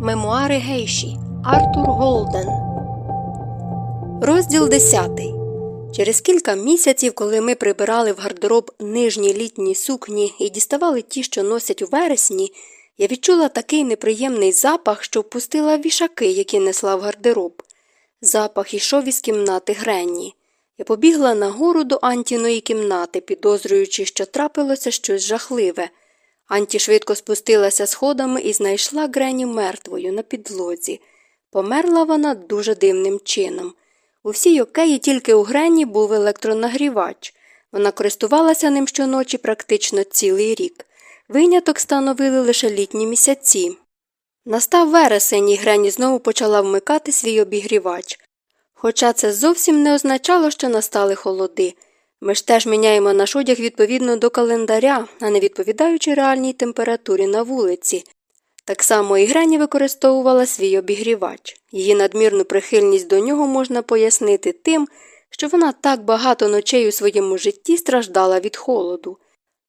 Мемуари Гейші Артур Голден. Розділ 10. Через кілька місяців, коли ми прибирали в гардероб нижні літні сукні і діставали ті, що носять у вересні, я відчула такий неприємний запах, що впустила вішаки, які несла в гардероб. Запах ішов із кімнати Гренні. Я побігла нагору до Антіної кімнати, підозрюючи, що трапилося щось жахливе. Анті швидко спустилася сходами і знайшла Грені мертвою на підлозі. Померла вона дуже дивним чином. У всій океї тільки у Грені був електронагрівач. Вона користувалася ним щоночі практично цілий рік. Виняток становили лише літні місяці. Настав вересень, і Грені знову почала вмикати свій обігрівач. Хоча це зовсім не означало, що настали холоди. Ми ж теж міняємо наш одяг відповідно до календаря, а не відповідаючи реальній температурі на вулиці. Так само і Грені використовувала свій обігрівач. Її надмірну прихильність до нього можна пояснити тим, що вона так багато ночей у своєму житті страждала від холоду.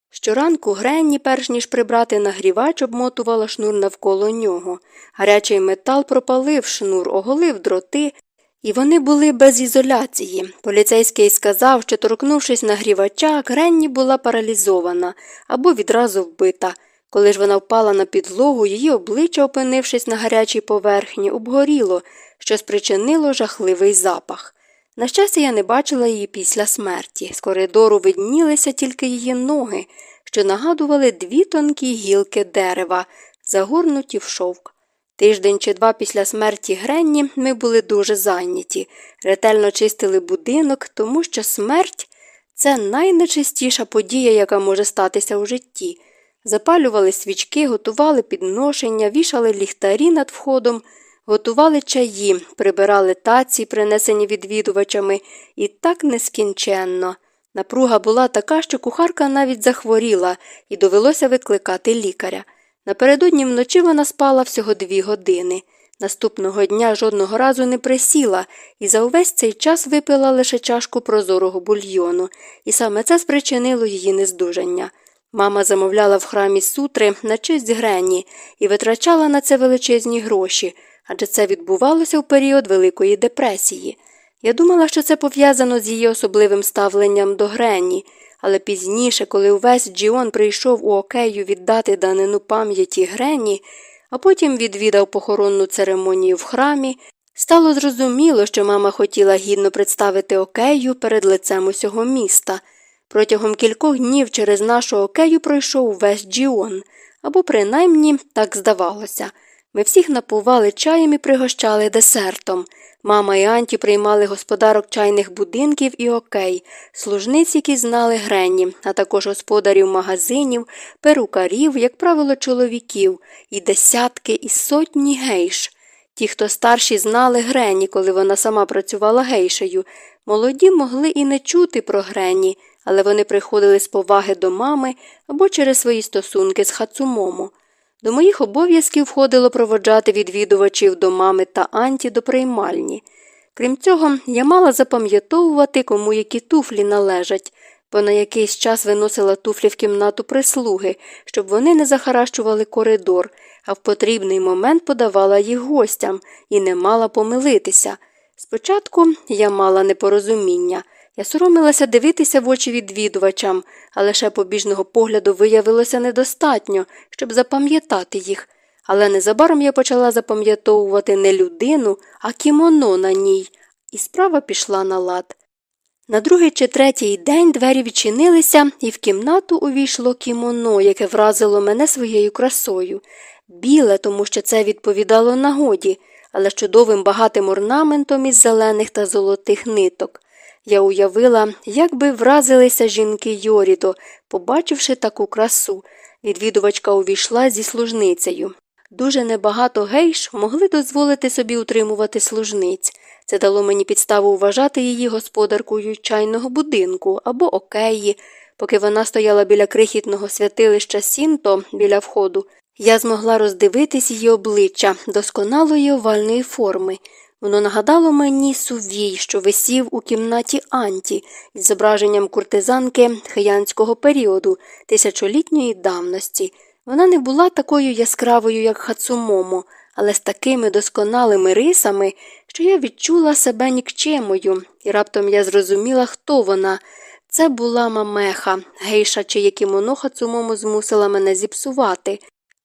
Щоранку Гренні, перш ніж прибрати нагрівач, обмотувала шнур навколо нього. Гарячий метал пропалив шнур, оголив дроти, і вони були без ізоляції. Поліцейський сказав, що, торкнувшись нагрівача, Гренні була паралізована або відразу вбита. Коли ж вона впала на підлогу, її обличчя, опинившись на гарячій поверхні, обгоріло, що спричинило жахливий запах. На щастя, я не бачила її після смерті. З коридору виднілися тільки її ноги, що нагадували дві тонкі гілки дерева, загорнуті в шовк. Тиждень чи два після смерті Гренні ми були дуже зайняті, ретельно чистили будинок, тому що смерть це найнечистіша подія, яка може статися у житті. Запалювали свічки, готували підношення, вішали ліхтарі над входом, готували чаї, прибирали таці, принесені відвідувачами, і так нескінченно. Напруга була така, що кухарка навіть захворіла, і довелося викликати лікаря. Напередодні вночі вона спала всього дві години. Наступного дня жодного разу не присіла і за увесь цей час випила лише чашку прозорого бульйону, і саме це спричинило її нездужання. Мама замовляла в храмі сутри на честь Гренні і витрачала на це величезні гроші, адже це відбувалося в період Великої депресії. Я думала, що це пов'язано з її особливим ставленням до Гренні, але пізніше, коли увесь Джіон прийшов у окею віддати данину пам'яті Гренні, а потім відвідав похоронну церемонію в храмі, стало зрозуміло, що мама хотіла гідно представити окею перед лицем усього міста. Протягом кількох днів через нашу окею пройшов весь Джіон, або принаймні так здавалося. Ми всіх напували чаєм і пригощали десертом. Мама і Анті приймали господарок чайних будинків і окей, служниць, які знали Гренні, а також господарів магазинів, перукарів, як правило, чоловіків, і десятки і сотні гейш. Ті, хто старші знали Гренні, коли вона сама працювала гейшею, молоді могли і не чути про Гренні, але вони приходили з поваги до мами або через свої стосунки з Хацумомо. До моїх обов'язків входило проводжати відвідувачів до мами та Анті до приймальні. Крім цього, я мала запам'ятовувати, кому які туфлі належать, бо на якийсь час виносила туфлі в кімнату прислуги, щоб вони не захаращували коридор, а в потрібний момент подавала їх гостям і не мала помилитися. Спочатку я мала непорозуміння. Я соромилася дивитися в очі відвідувачам, а лише побіжного погляду виявилося недостатньо, щоб запам'ятати їх. Але незабаром я почала запам'ятовувати не людину, а кімоно на ній, і справа пішла на лад. На другий чи третій день двері відчинилися, і в кімнату увійшло кімоно, яке вразило мене своєю красою. Біле, тому що це відповідало нагоді, але з чудовим багатим орнаментом із зелених та золотих ниток. Я уявила, як би вразилися жінки Йорідо, побачивши таку красу. Відвідувачка увійшла зі служницею. Дуже небагато гейш могли дозволити собі утримувати служниць. Це дало мені підставу вважати її господаркою чайного будинку або океї. Поки вона стояла біля крихітного святилища Сінто біля входу, я змогла роздивитись її обличчя досконалої овальної форми. Воно нагадало мені сувій, що висів у кімнаті Анті із зображенням куртизанки хиянського періоду, тисячолітньої давності. Вона не була такою яскравою, як Хацумомо, але з такими досконалими рисами, що я відчула себе нікчемою, і раптом я зрозуміла, хто вона. Це була мамеха, гейша, чиє кімоно Хацумому змусила мене зіпсувати.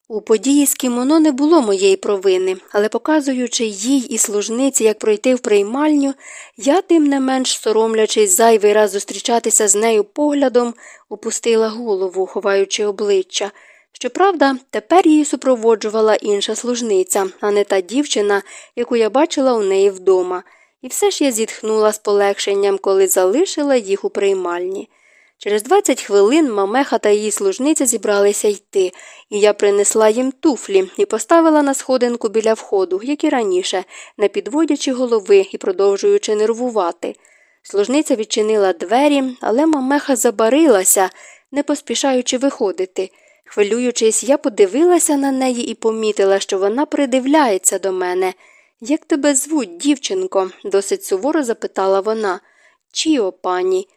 У події з кімоно не було моєї провини, але показуючи їй і служниці, як пройти в приймальню, я, тим не менш соромлячись зайвий раз зустрічатися з нею поглядом, опустила голову, ховаючи обличчя. Щоправда, тепер її супроводжувала інша служниця, а не та дівчина, яку я бачила у неї вдома, і все ж я зітхнула з полегшенням, коли залишила їх у приймальні. Через 20 хвилин мамеха та її служниця зібралися йти, і я принесла їм туфлі і поставила на сходинку біля входу, як і раніше, не підводячи голови і продовжуючи нервувати. Служниця відчинила двері, але мамеха забарилася, не поспішаючи виходити. Хвилюючись, я подивилася на неї і помітила, що вона придивляється до мене. Як тебе звуть, дівчинко? досить суворо запитала вона. Чіо, пані.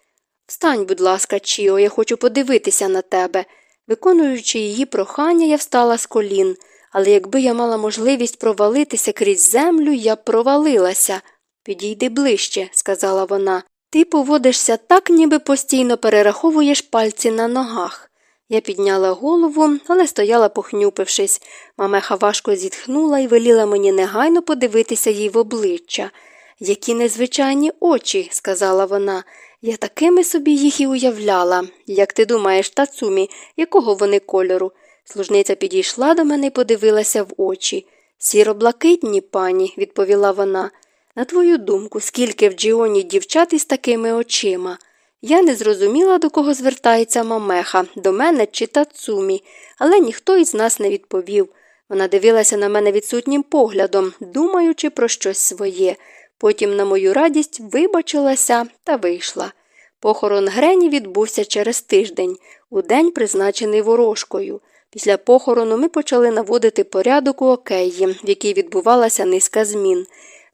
Встань, будь ласка, Чіо, я хочу подивитися на тебе. Виконуючи її прохання, я встала з колін, але якби я мала можливість провалитися крізь землю, я б провалилася. Підійди ближче, сказала вона. Ти поводишся так, ніби постійно перераховуєш пальці на ногах. Я підняла голову, але стояла, похнюпившись. Мамеха важко зітхнула і веліла мені негайно подивитися їй в обличчя. Які незвичайні очі, сказала вона. Я такими собі їх і уявляла. Як ти думаєш, Тацумі, якого вони кольору? Служниця підійшла до мене і подивилася в очі. Сіро блакитні, пані, відповіла вона. На твою думку, скільки в Джіоні дівчат із такими очима? Я не зрозуміла, до кого звертається мамеха, до мене чи Тацумі, але ніхто із нас не відповів. Вона дивилася на мене відсутнім поглядом, думаючи про щось своє. Потім, на мою радість, вибачилася та вийшла. Похорон Грені відбувся через тиждень, у день, призначений ворожкою. Після похорону ми почали наводити порядок у океї, в якій відбувалася низка змін.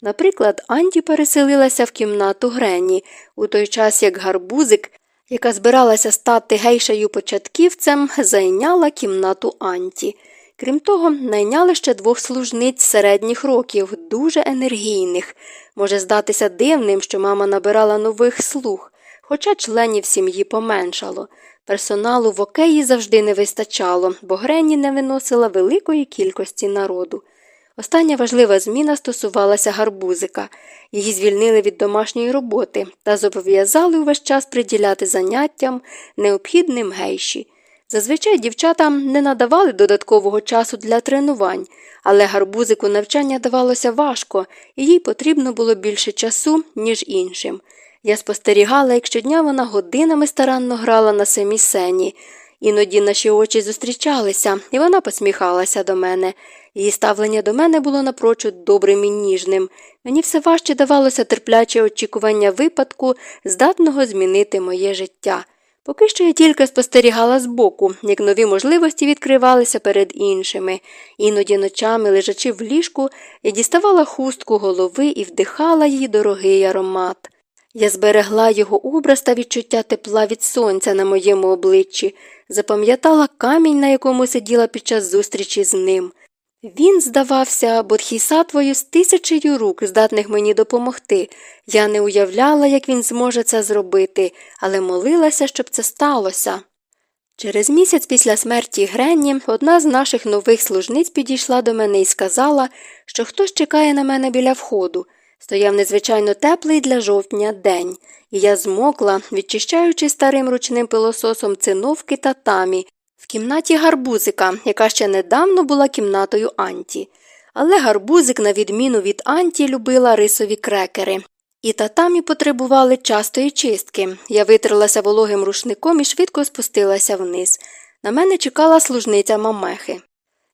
Наприклад, Анті переселилася в кімнату Грені, у той час як гарбузик, яка збиралася стати гейшею початківцем, зайняла кімнату Анті. Крім того, найняли ще двох служниць середніх років, дуже енергійних. Може здатися дивним, що мама набирала нових слуг, хоча членів сім'ї поменшало. Персоналу в океї завжди не вистачало, бо Грені не виносила великої кількості народу. Остання важлива зміна стосувалася гарбузика. Її звільнили від домашньої роботи та зобов'язали увесь час приділяти заняттям, необхідним гейші. Зазвичай дівчатам не надавали додаткового часу для тренувань, але гарбузику навчання давалося важко, і їй потрібно було більше часу, ніж іншим. Я спостерігала, як щодня вона годинами старанно грала на самій сцені. Іноді наші очі зустрічалися, і вона посміхалася до мене. Її ставлення до мене було напрочуд добрим і ніжним. Мені все важче давалося терпляче очікування випадку, здатного змінити моє життя. Поки що я тільки спостерігала збоку, як нові можливості відкривалися перед іншими. Іноді ночами, лежачи в ліжку, я діставала хустку голови і вдихала її дорогий аромат. Я зберегла його образ та відчуття тепла від сонця на моєму обличчі, запам'ятала камінь, на якому сиділа під час зустрічі з ним. Він здавався бодхісатвою з тисячею рук, здатних мені допомогти. Я не уявляла, як він зможе це зробити, але молилася, щоб це сталося. Через місяць після смерті Гренні одна з наших нових служниць підійшла до мене і сказала, що хтось чекає на мене біля входу. Стояв незвичайно теплий для жовтня день, і я змокла, відчищаючи старим ручним пилососом циновки та тамі, кімнаті гарбузика, яка ще недавно була кімнатою Анті. Але гарбузик, на відміну від Анті, любила рисові крекери. І татамі потребували частої чистки. Я витерлася вологим рушником і швидко спустилася вниз. На мене чекала служниця мамехи.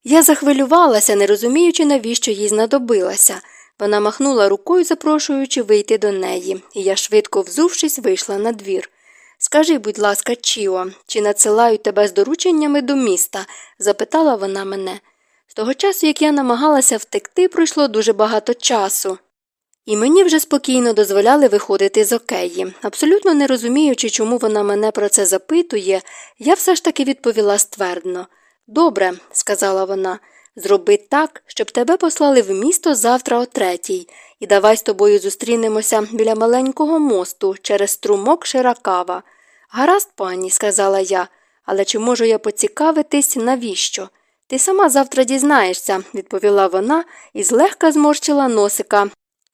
Я захвилювалася, не розуміючи, навіщо їй знадобилася. Вона махнула рукою, запрошуючи вийти до неї, і я, швидко взувшись, вийшла на двір. Скажи, будь ласка, Чіо, чи надсилають тебе з дорученнями до міста? запитала вона мене. З того часу, як я намагалася втекти, пройшло дуже багато часу. І мені вже спокійно дозволяли виходити з океї. Абсолютно не розуміючи, чому вона мене про це запитує, я все ж таки відповіла ствердно. Добре, сказала вона, Зроби так, щоб тебе послали в місто завтра о третій, і давай з тобою зустрінемося біля маленького мосту через струмок Ширакава. Гаразд, пані, сказала я, але чи можу я поцікавитись, навіщо? Ти сама завтра дізнаєшся, відповіла вона і злегка зморщила носика,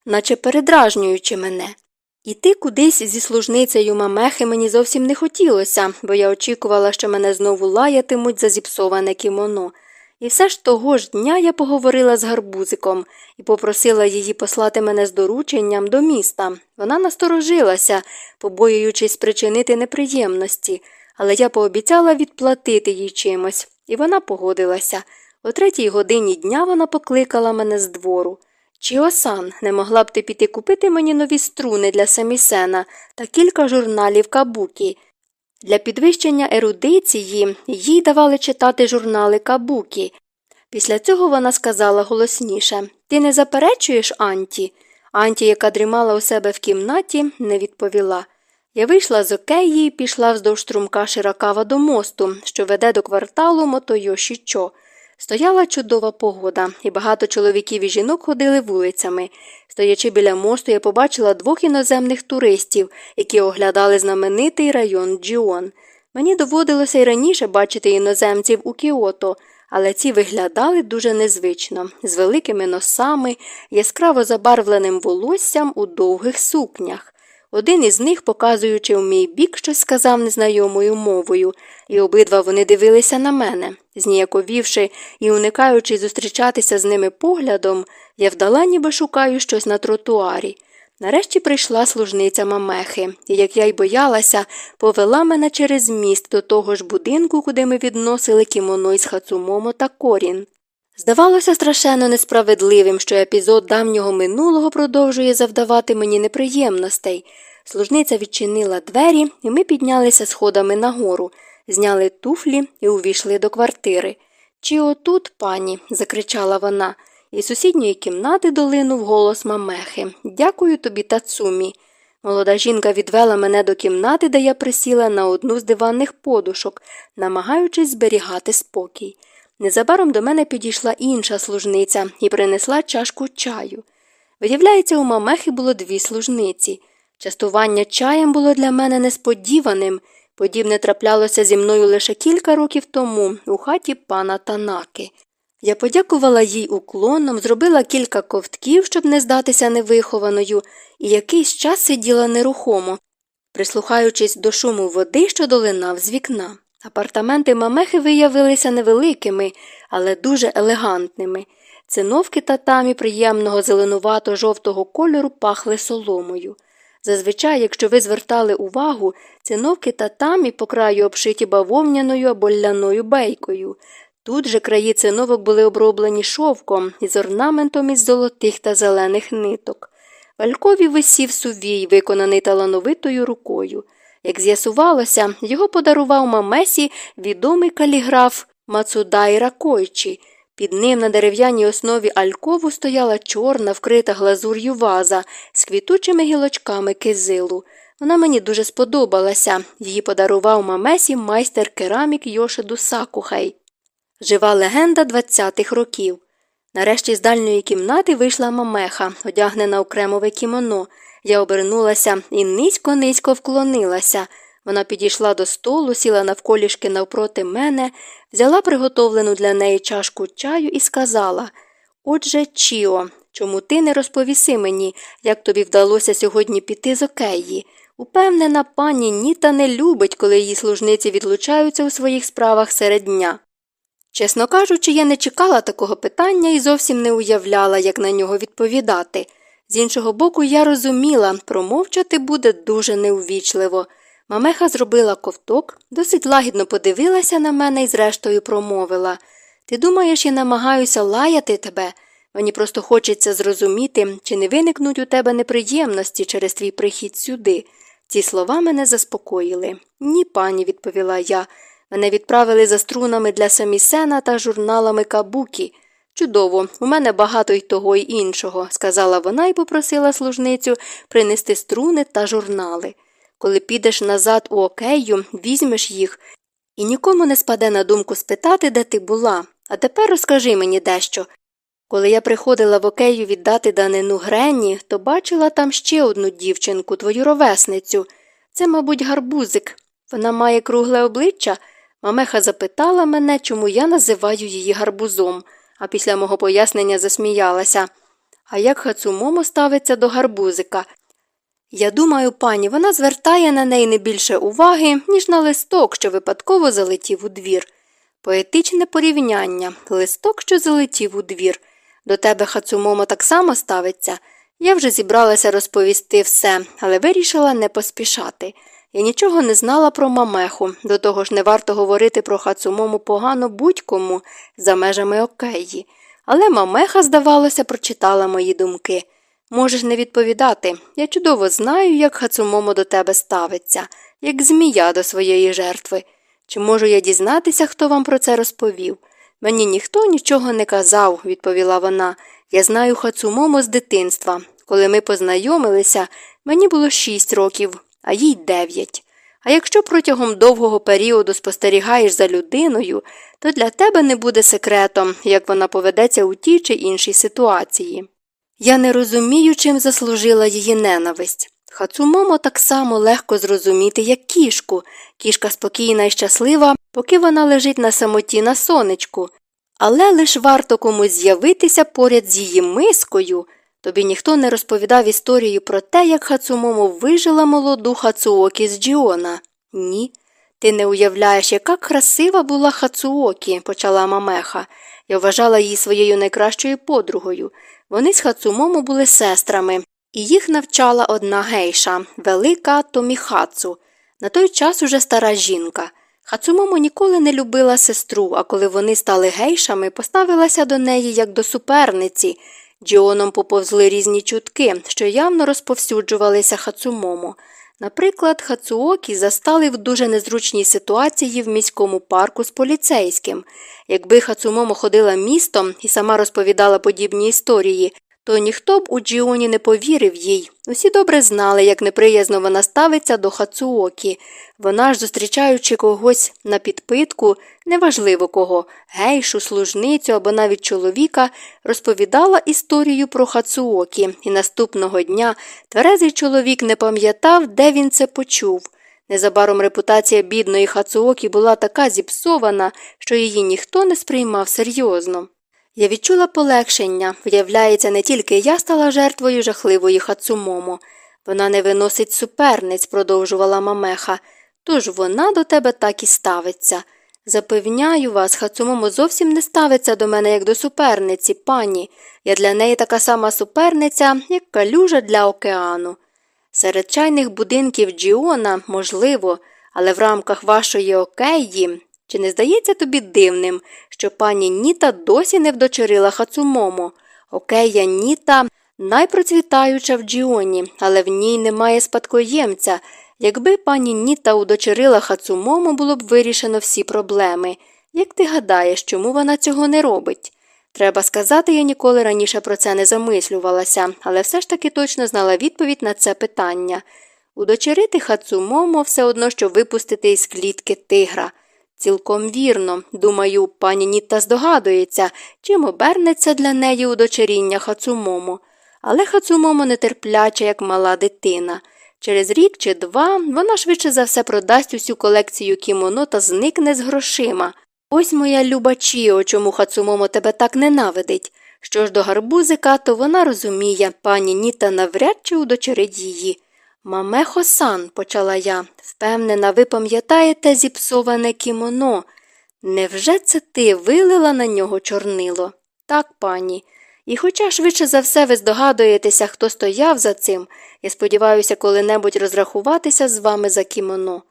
наче передражнюючи мене. Іти кудись зі служницею мамехи мені зовсім не хотілося, бо я очікувала, що мене знову лаятимуть за зіпсоване кімоно. І все ж того ж дня я поговорила з гарбузиком і попросила її послати мене з дорученням до міста. Вона насторожилася, побоюючись спричинити неприємності, але я пообіцяла відплатити їй чимось, і вона погодилася. О третій годині дня вона покликала мене з двору. Чіосан, не могла б ти піти купити мені нові струни для семісена та кілька журналів кабукі. Для підвищення ерудиції їй давали читати журнали кабукі. Після цього вона сказала голосніше Ти не заперечуєш, Анті? Анті, яка дрімала у себе в кімнаті, не відповіла. Я вийшла з океї і пішла вздовж струмка Ширакава до мосту, що веде до кварталу Мотойошічо. Стояла чудова погода, і багато чоловіків і жінок ходили вулицями. Стоячи біля мосту, я побачила двох іноземних туристів, які оглядали знаменитий район Джіон. Мені доводилося й раніше бачити іноземців у Кіото, але ці виглядали дуже незвично, з великими носами, яскраво забарвленим волоссям у довгих сукнях. Один із них, показуючи в мій бік, щось сказав незнайомою мовою, і обидва вони дивилися на мене. Зніяковівши і уникаючи зустрічатися з ними поглядом, я вдала, ніби шукаю щось на тротуарі. Нарешті прийшла служниця мамехи, і, як я й боялася, повела мене через міст до того ж будинку, куди ми відносили кімоно із Хацумомо та корін. Здавалося страшенно несправедливим, що епізод давнього минулого продовжує завдавати мені неприємностей. Служниця відчинила двері, і ми піднялися сходами нагору, зняли туфлі і увійшли до квартири. Чи отут, пані? закричала вона, і сусідньої кімнати долинув голос мамехи. Дякую тобі, Тацумі. Молода жінка відвела мене до кімнати, де я присіла на одну з диванних подушок, намагаючись зберігати спокій. Незабаром до мене підійшла інша служниця і принесла чашку чаю. Виявляється, у мамехи було дві служниці. Частування чаєм було для мене несподіваним. Подібне траплялося зі мною лише кілька років тому у хаті пана Танаки. Я подякувала їй уклоном, зробила кілька ковтків, щоб не здатися невихованою, і якийсь час сиділа нерухомо, прислухаючись до шуму води, що долинав з вікна. Апартаменти мамехи виявилися невеликими, але дуже елегантними. Циновки татамі приємного зеленувато жовтого кольору пахли соломою. Зазвичай, якщо ви звертали увагу, циновки татамі по краю обшиті бавовняною або ляною бейкою. Тут же краї циновок були оброблені шовком із орнаментом із золотих та зелених ниток. Валькові висів сувій, виконаний талановитою рукою. Як з'ясувалося, його подарував мамесі відомий каліграф Мацудай Ракойчі. Під ним на дерев'яній основі алькову стояла чорна, вкрита глазур'ю ваза з квітучими гілочками кизилу. Вона мені дуже сподобалася. Її подарував мамесі майстер керамік Йошиду Сакухай. Жива легенда 20-х років. Нарешті з дальньої кімнати вийшла мамеха, одягнена у кремове кімоно. Я обернулася і низько низько вклонилася. Вона підійшла до столу, сіла навколішки навпроти мене, взяла приготовлену для неї чашку чаю і сказала Отже, Чіо, чому ти не розповіси мені, як тобі вдалося сьогодні піти з океї? Упевнена, пані Ніта не любить, коли її служниці відлучаються у своїх справах серед дня. Чесно кажучи, я не чекала такого питання і зовсім не уявляла, як на нього відповідати. З іншого боку, я розуміла, промовчати буде дуже неувічливо. Мамеха зробила ковток, досить лагідно подивилася на мене і зрештою промовила Ти думаєш, я намагаюся лаяти тебе? Мені просто хочеться зрозуміти, чи не виникнуть у тебе неприємності через твій прихід сюди. Ці слова мене заспокоїли. Ні, пані, відповіла я. Мене відправили за струнами для самісена та журналами кабукі. Чудово, у мене багато й того й іншого, сказала вона і попросила служницю принести струни та журнали. Коли підеш назад у окею, візьмеш їх, і нікому не спаде на думку спитати, де ти була. А тепер розкажи мені дещо. Коли я приходила в окею віддати данину Гренні, то бачила там ще одну дівчинку, твою ровесницю. Це, мабуть, гарбузик. Вона має кругле обличчя. Мамеха запитала мене, чому я називаю її гарбузом, а після мого пояснення засміялася. А як Хацумомо ставиться до гарбузика? Я думаю, пані, вона звертає на неї не більше уваги, ніж на листок, що випадково залетів у двір. Поетичне порівняння листок, що залетів у двір. До тебе Хацумомо так само ставиться. Я вже зібралася розповісти все, але вирішила не поспішати. Я нічого не знала про мамеху, до того ж не варто говорити про Хацумому погано будь-кому за межами океї. Але мамеха, здавалося, прочитала мої думки. Можеш не відповідати. Я чудово знаю, як Хацумомо до тебе ставиться, як змія до своєї жертви. Чи можу я дізнатися, хто вам про це розповів? Мені ніхто нічого не казав, відповіла вона. Я знаю Хацумомо з дитинства. Коли ми познайомилися, мені було шість років, а їй дев'ять. А якщо протягом довгого періоду спостерігаєш за людиною, то для тебе не буде секретом, як вона поведеться у тій чи іншій ситуації. Я не розумію, чим заслужила її ненависть. Хацумомо так само легко зрозуміти, як кішку. Кішка спокійна і щаслива, поки вона лежить на самоті на сонечку. Але лиш варто комусь з'явитися поряд з її мискою. Тобі ніхто не розповідав історію про те, як Хацумомо вижила молоду Хацуокі з Джіона. Ні. Ти не уявляєш, яка красива була Хацуокі, почала Мамеха. Я вважала її своєю найкращою подругою. Вони з Хацумомо були сестрами, і їх навчала одна гейша, велика Томіхацу. На той час уже стара жінка. Хацумомо ніколи не любила сестру, а коли вони стали гейшами, поставилася до неї як до суперниці. Джіоном поповзли різні чутки, що явно розповсюджувалися Хацумомо. Наприклад, Хацуокі застали в дуже незручній ситуації в міському парку з поліцейським. Якби Хацумомо ходила містом і сама розповідала подібні історії, то ніхто б у Джіоні не повірив їй. Усі добре знали, як неприязно вона ставиться до Хацуокі. Вона ж, зустрічаючи когось на підпитку, неважливо кого, гейшу, служницю або навіть чоловіка, розповідала історію про Хацуокі, і наступного дня тверезий чоловік не пам'ятав, де він це почув. Незабаром репутація бідної Хацуокі була така зіпсована, що її ніхто не сприймав серйозно. Я відчула полегшення, виявляється, не тільки я стала жертвою жахливої Хацумомо. Вона не виносить суперниць, продовжувала Мамеха, тож вона до тебе так і ставиться. Запевняю вас, Хацумомо зовсім не ставиться до мене як до суперниці, пані. Я для неї така сама суперниця, як калюжа для океану. Серед чайних будинків Джіона, можливо, але в рамках вашої океї чи не здається тобі дивним, що пані Ніта досі не вдочерила Хацумомо? Окея Ніта найпроцвітаюча в Джіоні, але в ній немає спадкоємця. Якби пані Ніта удочерила Хацумому, було б вирішено всі проблеми. Як ти гадаєш, чому вона цього не робить? Треба сказати, я ніколи раніше про це не замислювалася, але все ж таки точно знала відповідь на це питання. Удочерити Хацумомо все одно, що випустити із клітки тигра. Цілком вірно, думаю, пані Нітта здогадується, чим обернеться для неї удочеріння Хацумомо. Але Хацумомо нетерпляча, як мала дитина. Через рік чи два вона швидше за все продасть усю колекцію кімоно та зникне з грошима. Ось моя люба Чіо, чому Хацумомо тебе так ненавидить. Що ж до гарбузика, то вона розуміє, пані Ніта навряд чи удочерить її. Мамехо сан, почала я, впевнена, ви пам'ятаєте зіпсоване кімоно. Невже це ти вилила на нього чорнило? Так, пані. І хоча швидше за все ви здогадуєтеся, хто стояв за цим, я сподіваюся коли-небудь розрахуватися з вами за кімоно.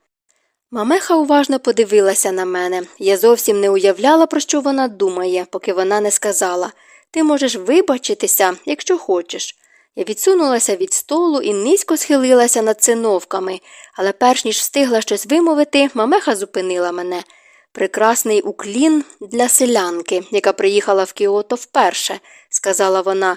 Мамеха уважно подивилася на мене. Я зовсім не уявляла, про що вона думає, поки вона не сказала Ти можеш вибачитися, якщо хочеш. Я відсунулася від столу і низько схилилася над циновками, але перш ніж встигла щось вимовити, мамеха зупинила мене. Прекрасний уклін для селянки, яка приїхала в Кіото вперше, сказала вона.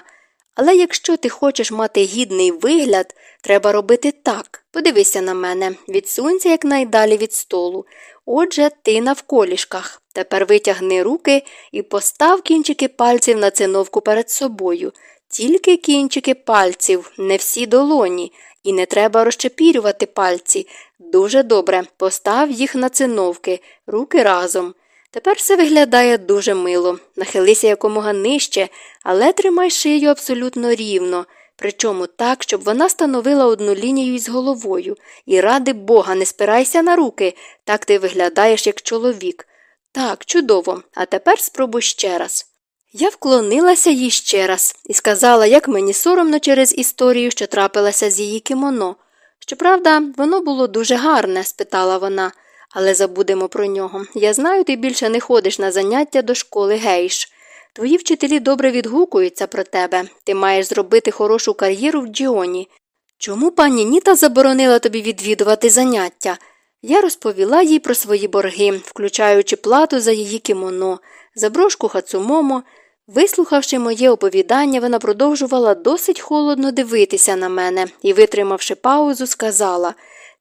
Але якщо ти хочеш мати гідний вигляд, треба робити так. Подивися на мене, відсунься якнайдалі від столу. Отже, ти навколішках. Тепер витягни руки і постав кінчики пальців на циновку перед собою. Тільки кінчики пальців, не всі долоні, і не треба розчепірювати пальці. Дуже добре, постав їх на циновки, руки разом. Тепер все виглядає дуже мило. Нахилися якомога нижче, але тримай шию абсолютно рівно, причому так, щоб вона становила одну лінію із головою. І ради Бога, не спирайся на руки, так ти виглядаєш як чоловік. Так, чудово, а тепер спробуй ще раз. Я вклонилася їй ще раз і сказала, як мені соромно через історію, що трапилася з її кімоно. Щоправда, воно було дуже гарне, спитала вона, але забудемо про нього. Я знаю, ти більше не ходиш на заняття до школи гейш. Твої вчителі добре відгукуються про тебе. Ти маєш зробити хорошу кар'єру в Джіоні. Чому пані Ніта заборонила тобі відвідувати заняття? Я розповіла їй про свої борги, включаючи плату за її кімоно, за брошку хацумомо. Вислухавши моє оповідання, вона продовжувала досить холодно дивитися на мене і, витримавши паузу, сказала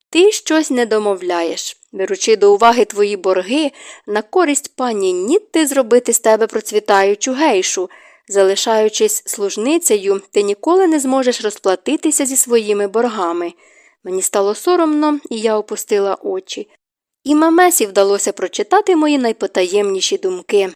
Ти щось не домовляєш. Беручи до уваги твої борги, на користь пані Нітти зробити з тебе процвітаючу гейшу. Залишаючись служницею, ти ніколи не зможеш розплатитися зі своїми боргами. Мені стало соромно, і я опустила очі. І мамесі вдалося прочитати мої найпотаємніші думки.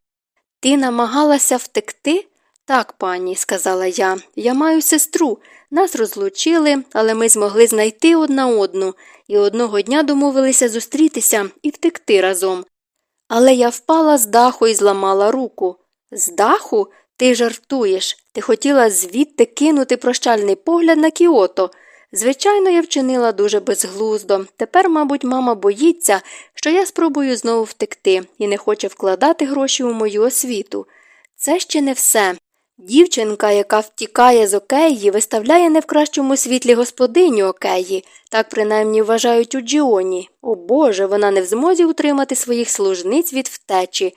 Ти намагалася втекти? Так, пані, сказала я. Я маю сестру. Нас розлучили, але ми змогли знайти одна одну і одного дня домовилися зустрітися і втекти разом. Але я впала з даху і зламала руку. З даху? Ти жартуєш. Ти хотіла звідти кинути прощальний погляд на кіото. Звичайно, я вчинила дуже безглуздо. Тепер, мабуть, мама боїться, що я спробую знову втекти і не хоче вкладати гроші у мою освіту. Це ще не все. Дівчинка, яка втікає з океї, виставляє не в кращому світлі господиню океї, так принаймні вважають у Джіоні. О Боже, вона не в змозі утримати своїх служниць від втечі.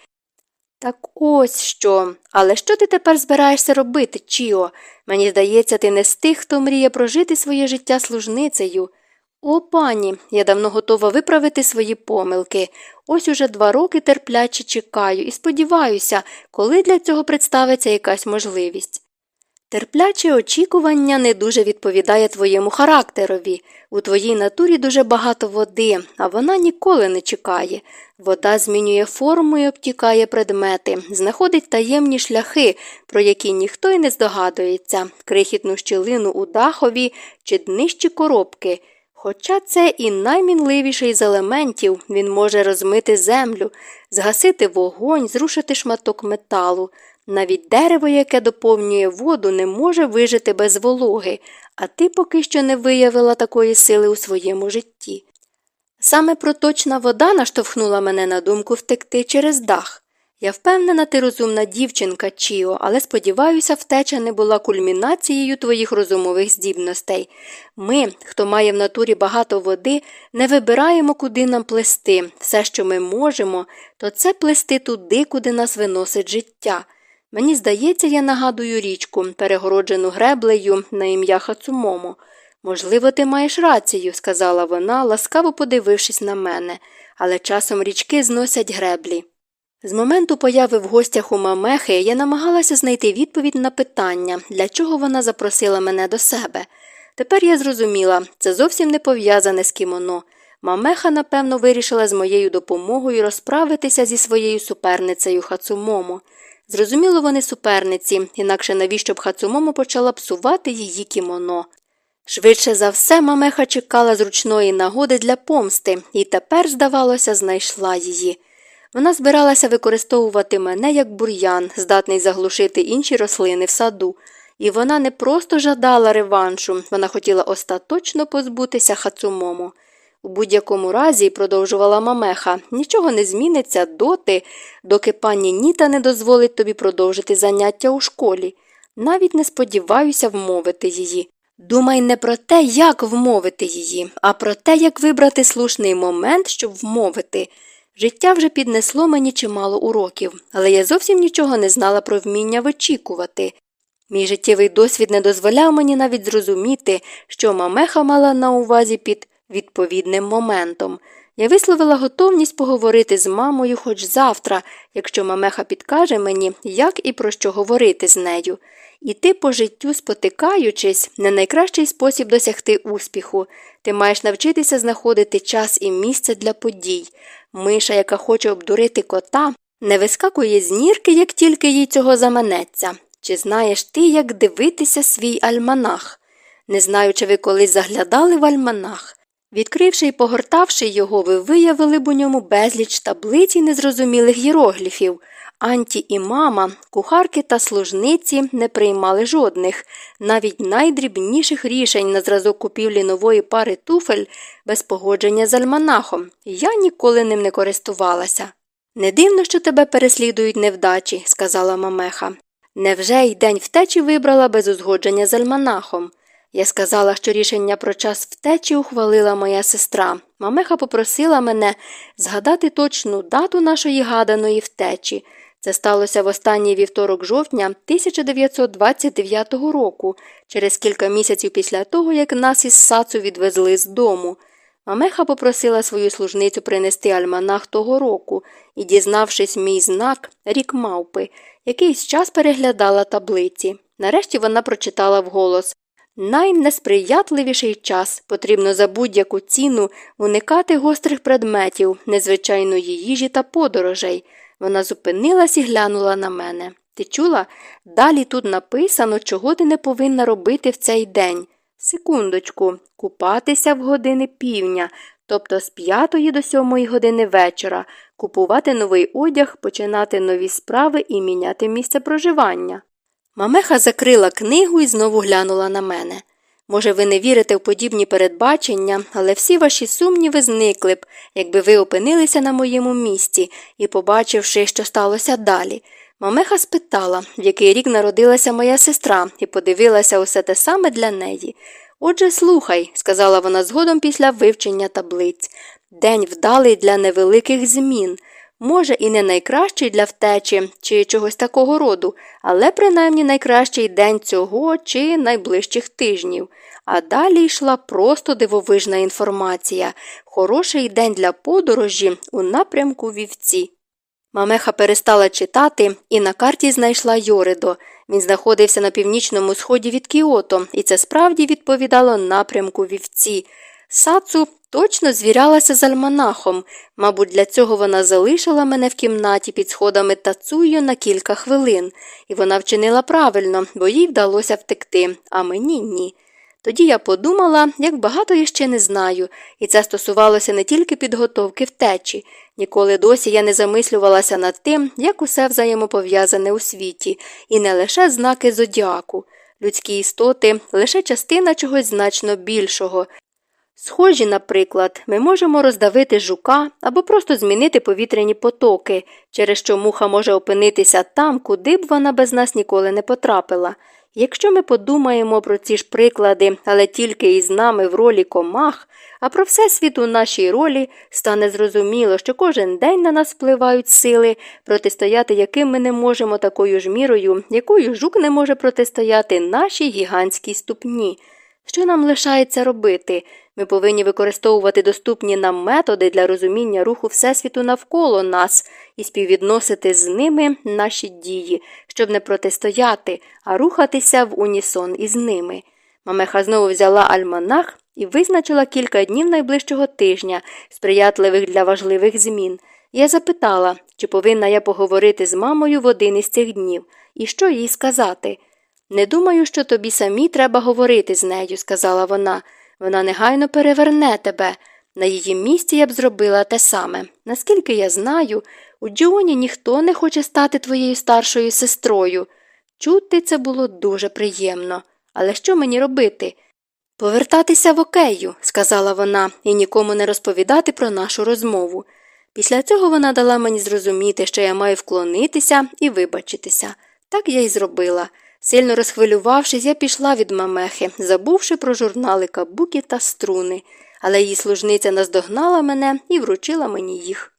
Так ось що. Але що ти тепер збираєшся робити, Чіо? Мені здається, ти не з тих, хто мріє прожити своє життя служницею. О, пані, я давно готова виправити свої помилки. Ось уже два роки терпляче чекаю і сподіваюся, коли для цього представиться якась можливість. Терпляче очікування не дуже відповідає твоєму характерові. У твоїй натурі дуже багато води, а вона ніколи не чекає. Вода змінює форму і обтікає предмети, знаходить таємні шляхи, про які ніхто й не здогадується, крихітну щілину у дахові чи днищі коробки. Хоча це і наймінливіший з елементів, він може розмити землю, згасити вогонь, зрушити шматок металу. Навіть дерево, яке доповнює воду, не може вижити без вологи, а ти поки що не виявила такої сили у своєму житті. Саме проточна вода наштовхнула мене на думку втекти через дах. Я впевнена, ти розумна дівчинка, Чіо, але сподіваюся, втеча не була кульмінацією твоїх розумових здібностей. Ми, хто має в натурі багато води, не вибираємо, куди нам плести. Все, що ми можемо, то це плести туди, куди нас виносить життя. Мені здається, я нагадую річку, перегороджену греблею на ім'я Хацумомо. Можливо, ти маєш рацію, сказала вона, ласкаво подивившись на мене, але часом річки зносять греблі. З моменту появи в гостях у Мамехи я намагалася знайти відповідь на питання, для чого вона запросила мене до себе. Тепер я зрозуміла, це зовсім не пов'язане з кімоно. Мамеха, напевно, вирішила з моєю допомогою розправитися зі своєю суперницею Хацумомо. Зрозуміло, вони суперниці, інакше навіщо б Хацумомо почала псувати її кімоно. Швидше за все, мамеха чекала зручної нагоди для помсти і тепер, здавалося, знайшла її. Вона збиралася використовувати мене як бур'ян, здатний заглушити інші рослини в саду, і вона не просто жадала реваншу, вона хотіла остаточно позбутися хацумому. У будь-якому разі, продовжувала мамеха, нічого не зміниться доти, доки пані Ніта не дозволить тобі продовжити заняття у школі. Навіть не сподіваюся вмовити її. Думай не про те, як вмовити її, а про те, як вибрати слушний момент, щоб вмовити. Життя вже піднесло мені чимало уроків, але я зовсім нічого не знала про вміння вичікувати. Мій життєвий досвід не дозволяв мені навіть зрозуміти, що мамеха мала на увазі під відповідним моментом. Я висловила готовність поговорити з мамою хоч завтра, якщо мамеха підкаже мені, як і про що говорити з нею. Іти по життю, спотикаючись, не найкращий спосіб досягти успіху. Ти маєш навчитися знаходити час і місце для подій. Миша, яка хоче обдурити кота, не вискакує з нірки, як тільки їй цього заманеться. Чи знаєш ти, як дивитися свій альманах? Не знаю, чи ви колись заглядали в альманах. Відкривши і погортавши його, ви виявили б у ньому безліч таблиць і незрозумілих єрогліфів. Анті і мама, кухарки та служниці не приймали жодних, навіть найдрібніших рішень на зразок купівлі нової пари туфель без погодження з альманахом. Я ніколи ним не користувалася. Не дивно, що тебе переслідують невдачі, сказала мамеха. Невже й день втечі вибрала без узгодження з альманахом? Я сказала, що рішення про час втечі ухвалила моя сестра. Мамеха попросила мене згадати точну дату нашої гаданої втечі. Це сталося в останній вівторок жовтня 1929 року, через кілька місяців після того, як нас із сацу відвезли з дому. Мамеха попросила свою служницю принести альманах того року і, дізнавшись мій знак, рік мавпи, якийсь час переглядала таблиці. Нарешті вона прочитала вголос Найнесприятливіший час потрібно за будь-яку ціну уникати гострих предметів, незвичайної їжі та подорожей. Вона зупинилась і глянула на мене. Ти чула? Далі тут написано, чого ти не повинна робити в цей день. Секундочку, купатися в години півня, тобто з п'ятої до сьомої години вечора, купувати новий одяг, починати нові справи і міняти місце проживання. Мамеха закрила книгу і знову глянула на мене. Може, ви не вірите в подібні передбачення, але всі ваші сумніви зникли б, якби ви опинилися на моєму місці і, побачивши, що сталося далі. Мамеха спитала, в який рік народилася моя сестра, і подивилася усе те саме для неї. Отже, слухай, сказала вона згодом після вивчення таблиць. День вдалий для невеликих змін. Може, і не найкращий для втечі чи чогось такого роду, але принаймні найкращий день цього чи найближчих тижнів. А далі йшла просто дивовижна інформація хороший день для подорожі у напрямку вівці. Мамеха перестала читати і на карті знайшла Йоридо. Він знаходився на північному сході від Кіото, і це справді відповідало напрямку вівці. Сацу точно звірялася з альманахом. Мабуть, для цього вона залишила мене в кімнаті під сходами Тацую на кілька хвилин, і вона вчинила правильно, бо їй вдалося втекти, а мені ні. Тоді я подумала, як багато я ще не знаю, і це стосувалося не тільки підготовки втечі. Ніколи досі я не замислювалася над тим, як усе взаємопов'язане у світі, і не лише знаки зодіаку. Людські істоти лише частина чогось значно більшого, Схожі, наприклад, ми можемо роздавити жука або просто змінити повітряні потоки, через що муха може опинитися там, куди б вона без нас ніколи не потрапила. Якщо ми подумаємо про ці ж приклади, але тільки із нами в ролі комах, а про всесвіт у нашій ролі, стане зрозуміло, що кожен день на нас впливають сили, протистояти яким ми не можемо такою ж мірою, якою жук не може протистояти нашій гігантській ступні. Що нам лишається робити? Ми повинні використовувати доступні нам методи для розуміння руху Всесвіту навколо нас і співвідносити з ними наші дії, щоб не протистояти, а рухатися в унісон із ними. Мамеха знову взяла альманах і визначила кілька днів найближчого тижня, сприятливих для важливих змін. Я запитала, чи повинна я поговорити з мамою в один із цих днів, і що їй сказати. Не думаю, що тобі самі треба говорити з нею, сказала вона. Вона негайно переверне тебе. На її місці я б зробила те саме. Наскільки я знаю, у Джоні ніхто не хоче стати твоєю старшою сестрою. Чути це було дуже приємно. Але що мені робити? Повертатися в окею, сказала вона, і нікому не розповідати про нашу розмову. Після цього вона дала мені зрозуміти, що я маю вклонитися і вибачитися. Так я й зробила. Сильно розхвилювавшись, я пішла від мамехи, забувши про журнали кабуки та струни, але її служниця наздогнала мене і вручила мені їх.